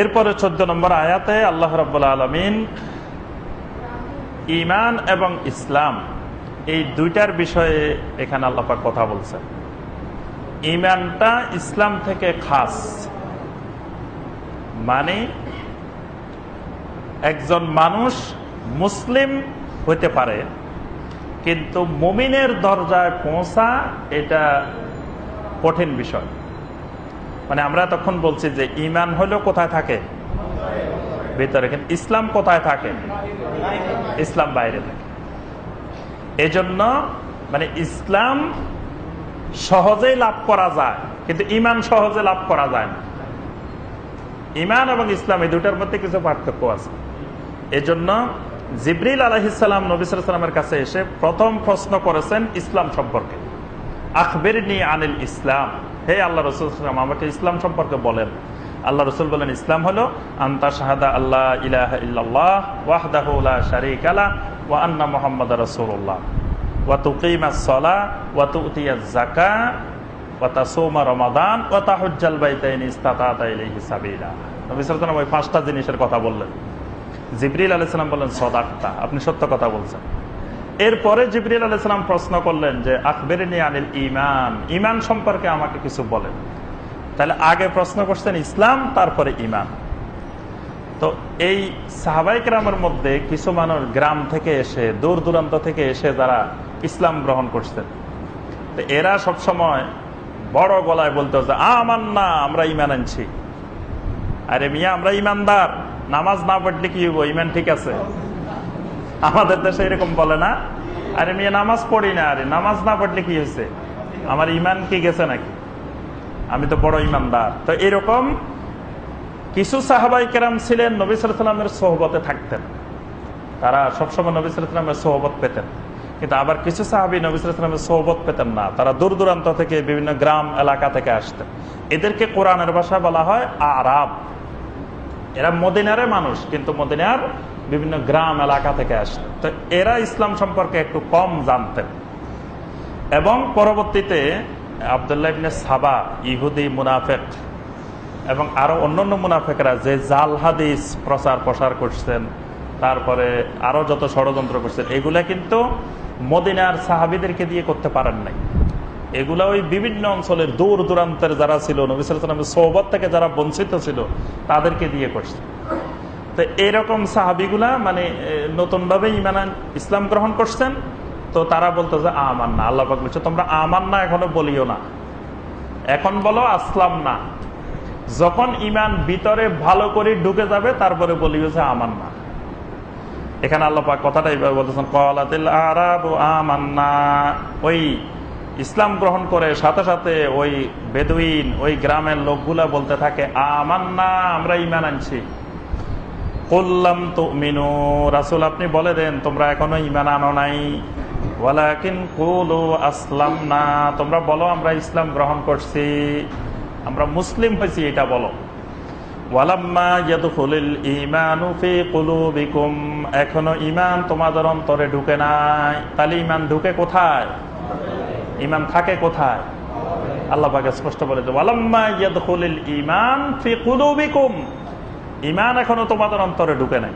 এরপরে চোদ্দ নম্বর আয়াতে আল্লাহ রব্বুল আলমিন ইমান এবং ইসলাম এই দুইটার বিষয়ে এখানে আল্লাপাক কথা বলছেন। ইমানটা ইসলাম থেকে খাস মানে একজন মানুষ মুসলিম হইতে পারে, কিন্তু মুমিনের দরজায় পৌঁছা এটা কঠিন বিষয়। মানে আমরা তখন বলছি যে ইমান হলো কোথায় থাকে? ভিতরে। কিন্তু ইসলাম কোথায় থাকে? ইসলাম বাইরে থাকে। এজন্য মানে ইসলাম সহজেই লাভ করা যায়, কিন্তু ইমান সহজে লাভ করা যায় না। ইমান এবং ইসলাম এই দুটার মধ্যে কিছু পার্থক্য আছে। এজন্য জিবরিল আলহিসাম নবিসামের কাছে এসে প্রথম প্রশ্ন করেছেন ইসলাম সম্পর্কে। আখবের নি আনিল ইসলাম। হে আল্লাহ রসুল, আমাকে ইসলাম সম্পর্কে বলেন। আল্লাহ রসুল বলেন, ইসলাম হলো আন্তা শাহাদা আল্লাহ ইলাহ ইল্লাল্লাহ ওয়াহদাহ শারিক আলা ওয়া আন্না মোহাম্মদ রসুল্লাহ ওয়া তুকিমা সলা ওয়া তুতিয়া জাকা ওয়া তাসুমা রমাদান ওয়া তাহুজ্জাল বাইতাইন ইস্তাতা ইলাইহি সাবিলা। নবী সাল্লাল্লাহু ওই পাঁচটা জিনিসের কথা বললেন। জিবরিল আলাইসালাম বললেন সদাক্তা। আপনি সত্য কথা বলছেন। এরপরে জিবরিল আলাইসালাম প্রশ্ন করলেন যে আকবরিনী আনিল ইমান ইমান সম্পর্কে আমাকে কিছু বলেন। তাহলে আগে প্রশ্ন করছেন ইসলাম, তারপরে ইমান তো এই সাহাবাই গ্রামের মধ্যে কিছু মানুষ গ্রাম থেকে এসে, দূর দূরান্ত থেকে এসে যারা ইসলাম গ্রহণ করছেন, তো এরা সবসময় বড় গলায় বলতে যে আমার না আমরা ইমান আনছি। আরে মিয়া, আমরা ইমানদার নামাজ না পড়লে কি হইব? ইমান ঠিক আছে। আমাদের দেশে এরকম বলে না। আরে মেয়ে, নামাজ পড়ি না আরে। নামাজ না পড়লে কি হয়েছে? আমার ইমান কি গেছে নাকি? আমি তো বড় ইমানদার তো এরকম কিছু সাহাবাই কেরাম ছিলেন, নবী সালামের সোহবতে থাকতেন। তারা সবসময় নবী সালামের সোহবত পেতেন। কিন্তু আবার কিছু সাহাবি নবী সালামের সোহবত পেতেন না। তারা দূর দূরান্ত থেকে বিভিন্ন গ্রাম, এলাকা থেকে আসতেন। এদেরকে কোরআনের ভাষা বলা হয় আরাব। এরা মদিনারে মানুষ, কিন্তু মদিনার বিভিন্ন গ্রাম, এলাকা থেকে আসতেন তো এরা ইসলাম সম্পর্কে একটু কম জানতেন এবং পরবর্তীতে আবদুল্লাহ ইবনে সাবা, ইহুদি মুনাফেক এবং আরও অন্যান্য মুনাফেকরা যে জাল হাদিস প্রচার প্রসার করছেন, তারপরে আরও যত ষড়যন্ত্র করছেন, এগুলা কিন্তু মদিনার সাহাবিদেরকে দিয়ে করতে পারেন নাই। এগুলা ওই বিভিন্ন অঞ্চলের দূর দূরান্তের যারা ছিল নবিসামের সৌবত থেকে যারা বঞ্চিত ছিল, তাদেরকে দিয়ে করছে। তো এরকম সাহাবিগুলা মানে নতুন ভাবে ইমান ইসলাম গ্রহণ করছেন, তো তারা বলতো যে আমার না আল্লাহ বলছে, তোমরা আমার না এখনও বলিও না। এখন বলো, আসলাম না। যখন ইমান ভিতরে ভালো করে ঢুকে যাবে, তারপরে বলিও যে আমার না এখানে আল্লাহ পাক কথাটা এইভাবে বলতেছেন কলাতিল আরাব আমান্না। ওই ইসলাম গ্রহণ করে, সাথে সাথে ওই বেদুইন, ওই গ্রামের লোকগুলা বলতে থাকে, আমান্না, আমরা ইমান আনছি। করলাম তো মিনু রাসুল, আপনি বলে দেন, তোমরা এখনও ইমান আনো নাই। ওয়ালাকিন কুলু আসলাম না তোমরা বলো, আমরা ইসলাম গ্রহণ করছি। আমরা মুসলিম হয়েছি, এটা বলো। এখনও ইমান তোমাদের অন্তরে ঢুকে নাই। তাহলে ইমান ঢুকে কোথায়? ইমান থাকে কোথায়? আল্লাহ স্পষ্ট বলে ইমান ফি কুলুবিকুম। ইমান এখনও তোমাদের অন্তরে ঢুকে নাই।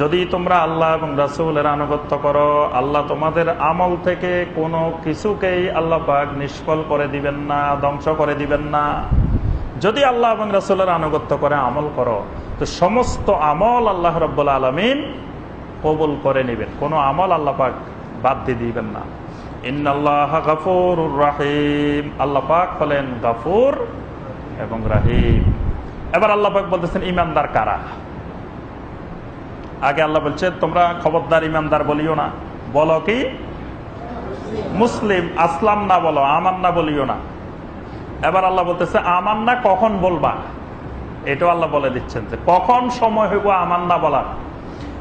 যদি তোমরা আল্লাহ এবং রাসুলের আনুগত্য করো, আল্লাহ তোমাদের আমল থেকে কোনো কিছুকেই আল্লাহ পাক নিষ্ফল করে দিবেন না, ধ্বংস করে দিবেন না। যদি আল্লাহ এবং রাসুলের আনুগত্য করে, আমল করো, তো সমস্ত আমল আল্লাহ রব্বুল আলমিন কবুল করে নিবেন। কোনো আমল আল্লাহ পাক বাদ দিয়ে দিবেন না। আল্লাহ গাফুর রাহিম। আল্লাহ বলতেছেন, ইমানদার কারা? আগে আল্লাহ তোমরা খবরদার ইমানদার বলিও না। বলো কি? মুসলিম, আসলাম না বলো আমার না বলিও না। এবার আল্লাহ বলতেছে আমার না কখন বলবা? এটাও আল্লাহ বলে দিচ্ছেন যে, কখন সময় হইব আমার না বলার?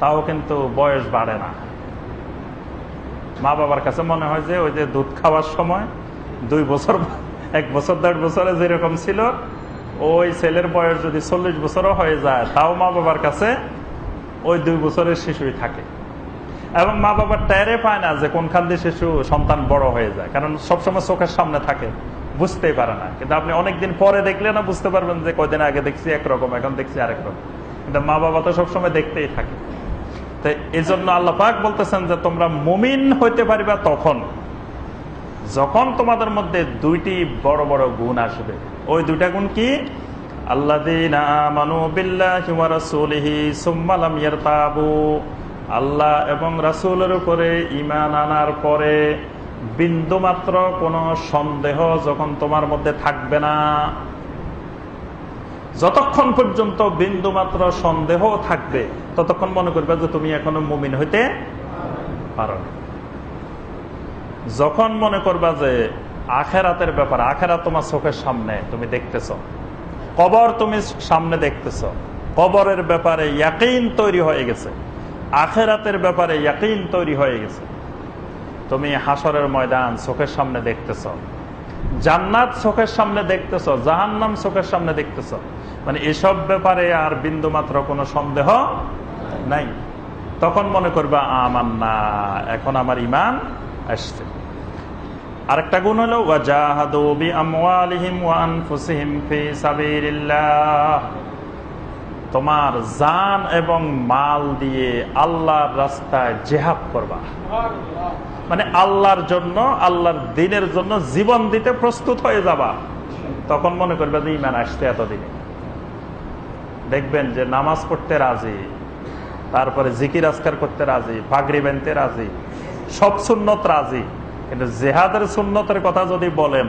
তাও কিন্তু বয়স বাড়ে না। মা বাবার কাছে মনে হয় যে ওই যে দুধ খাওয়ার সময় দুই বছর, এক বছর, দেড় বছরে যেরকম ছিল, ওই ছেলের বয়স যদি চল্লিশ বছরও হয়ে যায়, তাও মা বাবার কাছে ওই দুই বছরের শিশুই থাকে। এবং মা বাবার ট্যারে পায় না যে কোনখান দিয়ে শিশু, সন্তান বড় হয়ে যায়। কারণ সবসময় চোখের সামনে থাকে, বুঝতেই পারে না। কিন্তু আপনি অনেকদিন পরে দেখলে না বুঝতে পারবেন যে কয়দিন আগে দেখছি একরকম, এখন দেখছি আরেক রকম। কিন্তু মা বাবা তো সবসময় দেখতেই থাকে। এই জন্য আল্লাহ পাক বলতেছেন যে তোমরা মুমিন হইতে পারিবা তখন। যখন তোমাদের মধ্যে দুইটি বড় বড় গুণ আসবে। ওই দুইটা গুণ কি? আল্লাহ এবং রাসুলের উপরে ইমান আনার পরে বিন্দু মাত্র কোন সন্দেহ যখন তোমার মধ্যে থাকবে না। যতক্ষণ পর্যন্ত বিন্দু মাত্র সন্দেহ থাকবে, ততক্ষণ মনে করবে যে তুমি এখনও মুমিন হইতে পারো যখন মনে করবা যে আখেরাতের ব্যাপার, আখেরাত তোমার চোখের সামনে, তুমি দেখতেছ। কবর তুমি সামনে দেখতেছ। কবরের ব্যাপারে ইয়াকিন তৈরি হয়ে গেছে। আখেরাতের ব্যাপারে ইয়াকিন তৈরি হয়ে গেছে। তুমি হাসরের ময়দান চোখের সামনে দেখতেছ। জান্নাত চোখের সামনে দেখতেছ, জাহান্নাম চোখের সামনে দেখতেছ। মানে এসব ব্যাপারে আর বিন্দু মাত্র কোনো সন্দেহ নাই। তখন মনে করবা আমার না এখন আমার ইমান আসছে। আরেকটা গুণ হলো তোমার জান এবং মাল দিয়ে আল্লাহর রাস্তায় জেহাদ করবা। মানে আল্লাহর জন্য, আল্লাহর দিনের জন্য জীবন দিতে প্রস্তুত হয়ে যাবা। তখন মনে করবে যে ইমান আসতে এতদিনে। দেখবেন যে নামাজ পড়তে রাজি, তারপরে জিকির আজকার করতে রাজি, পাগড়ি বেনতে রাজি, সব সুন্নত রাজি। কিন্তু জেহাদের সুন্নতের কথা যদি বলেন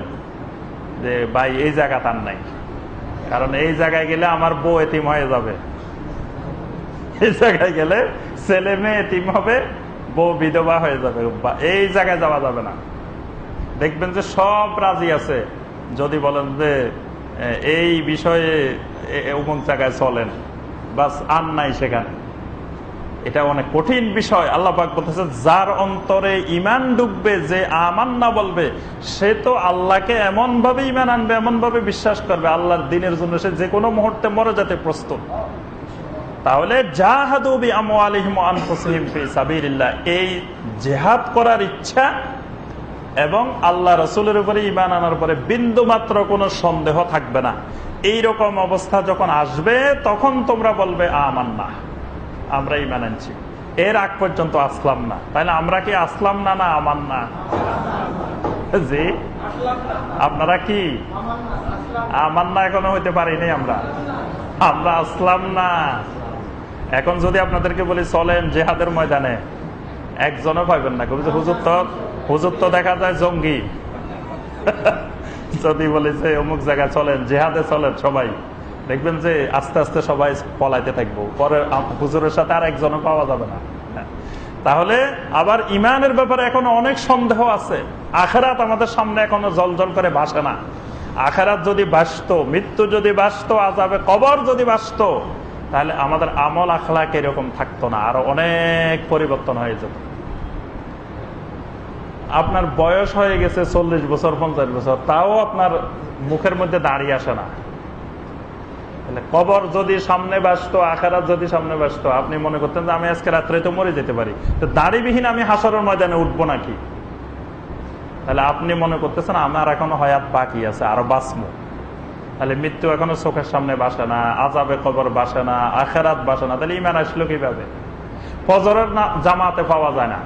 যে, ভাই, এই জায়গা তার নাই। কারণ এই জায়গায় গেলে আমার বউ এতিম হয়ে যাবে। এই জায়গায় গেলে ছেলে মেয়ে এতিম হবে বউ বিধবা হয়ে যাবে এই জায়গায় যাওয়া যাবে না। দেখবেন যে সব রাজি আছে। যদি বলেন যে এই বিষয়ে অমুক জায়গায় চলেন, বাস আর নাই সেখানে। এটা অনেক কঠিন বিষয়। আল্লাহ বলতেছে যার অন্তরে ইমান ডুববে, যে আমান না বলবে, সে তো আল্লাহকে এমন ভাবে ইমান আনবে এমন ভাবে বিশ্বাস করবে, আল্লাহর দিনের জন্য সে যে কোনো মুহূর্তে মরে যেতে প্রস্তুত। তাহলে জাহাদুবি এই জেহাদ করার ইচ্ছা এবং আল্লাহ রসুলের উপরে ইমান আনার পরে বিন্দু মাত্র কোনো সন্দেহ থাকবে না। এই রকম অবস্থা যখন আসবে, তখন তোমরা বলবে আমান না আমরা ইমান আনছি। এর আগ পর্যন্ত আসলাম না। তাহলে আমরা কি আসলাম না না আমান না জি। আপনারা কি? আমান না এখনও হইতে পারিনি আমরা। আমরা আসলাম না। এখন যদি আপনাদেরকে বলি, চলেন জেহাদের ময়দানে, একজনও পাইবেন না। কবি হুজুর তো হুজুর তো দেখা যায় জঙ্গি। যদি বলি যে অমুক জায়গায় চলেন, জেহাদে চলেন সবাই, দেখবেন যে আস্তে আস্তে সবাই পলাইতে থাকব। পরে হুজুরের সাথে আর একজনও পাওয়া যাবে না। তাহলে আবার ইমানের ব্যাপারে এখনও অনেক সন্দেহ আছে। আখেরাত আমাদের সামনে এখনও জল জল করে ভাসে না। আখেরাত যদি বাসত মৃত্যু যদি বাসত আজাবে কবর যদি বাসত তাহলে আমাদের আমল আখলাক এরকম থাকতো না, আরও অনেক পরিবর্তন হয়ে যেত। আপনার বয়স হয়ে গেছে চল্লিশ বছর, পঞ্চাশ বছর, তাও আপনার মুখের মধ্যে দাঁড়িয়ে আসে না। কবর যদি সামনে বাসত, আখারাত যদি সামনে বাসত, আপনি মনে করতেন যে আমি আজকে রাত্রে তো মরে যেতে পারি। তো দাড়িবিহীন আমি হাসরের ময়দানে উঠবো নাকি? তাহলে আপনি মনে করতেছেন, আমার এখনও হয়াত বাকি আছে, আরও বাঁচবো। তাহলে মৃত্যু এখনও চোখের সামনে বাসে না আজাবে কবর বাসে না, আখেরাত বাসে না, তাহলে ইমান আসলো কীভাবে? ফজরের না, জামাতে পাওয়া যায় না।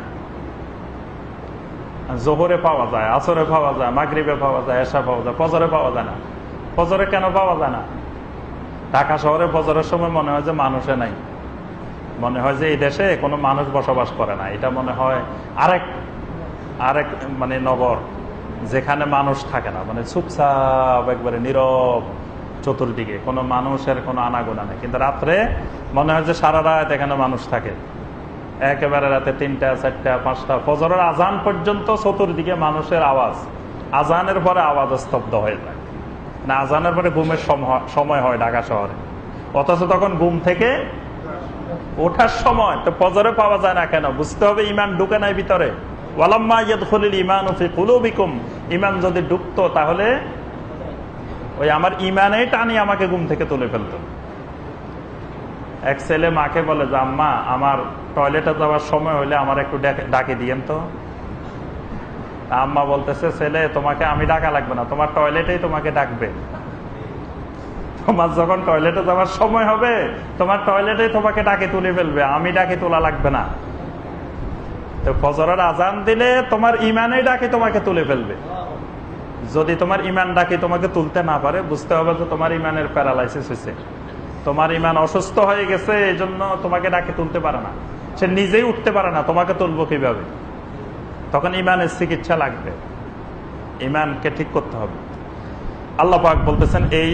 জোহরে পাওয়া যায়, আসরে পাওয়া যায়, মাগরিবে পাওয়া যায় এসা পাওয়া যায়, ফজরে পাওয়া যায় না। ফজরে কেন পাওয়া যায় না? ঢাকা শহরে ফজরের সময় মনে হয় যে মানুষে নাই। মনে হয় যে এই দেশে কোনো মানুষ বসবাস করে না। এটা মনে হয় আরেক আরেক মানে নগর। যেখানে মানুষ থাকে না মানে চুপচাপ একবারে নীরব চতুর্দিকে, কোনো মানুষের কোনো আনাগোনা নেই। কিন্তু রাত্রে মনে হয় যে সারা রাত এখানে মানুষ থাকে। একেবারে রাতে তিনটা, চারটা, পাঁচটা, ফজরের আজান পর্যন্ত চতুর্দিকে মানুষের আওয়াজ। আজানের পরে আওয়াজ স্তব্ধ হয়ে যায়। না, আজানের পরে ঘুমের সম- সময় হয় ঢাকা শহরে। অথচ তখন ঘুম থেকে ওঠার সময় তো ফজরে পাওয়া যায় না কেন? বুঝতে হবে ইমান ঢুকে নাই ভিতরে। ইমান যদি ঢুকতো তাহলে ওই আমার টানি আমাকে ঘুম থেকে তুলে এক ছেলে মাকে বলে, যে আম্মা, আমার টয়লেটে যাওয়ার সময় হলে আমার একটু ডাকে দিয়েন তো আম্মা বলতেছে, ছেলে, তোমাকে আমি ডাকা লাগবে না, তোমার টয়লেটেই তোমাকে ডাকবে। তোমার যখন টয়লেটে যাওয়ার সময় হবে, তোমার টয়লেটেই তোমাকে ডাকে তুলে ফেলবে, আমি ডাকে তোলা লাগবে না। তো ফজরের আজান দিলে তোমার ইমানেই ডাকে তোমাকে তুলে ফেলবে। যদি তোমার ইমান ডাকে তোমাকে তুলতে না পারে, বুঝতে হবে যে তোমার ইমানের প্যারালাইসিস হয়েছে তোমার ইমান অসুস্থ হয়ে গেছে এই জন্য তোমাকে ডাকে তুলতে পারে না। সে নিজেই উঠতে পারে না, তোমাকে তুলবো কীভাবে? তখন ইমানের চিকিৎসা লাগবে। ইমানকে ঠিক করতে হবে। আল্লাহ পাক বলতেছেন, এই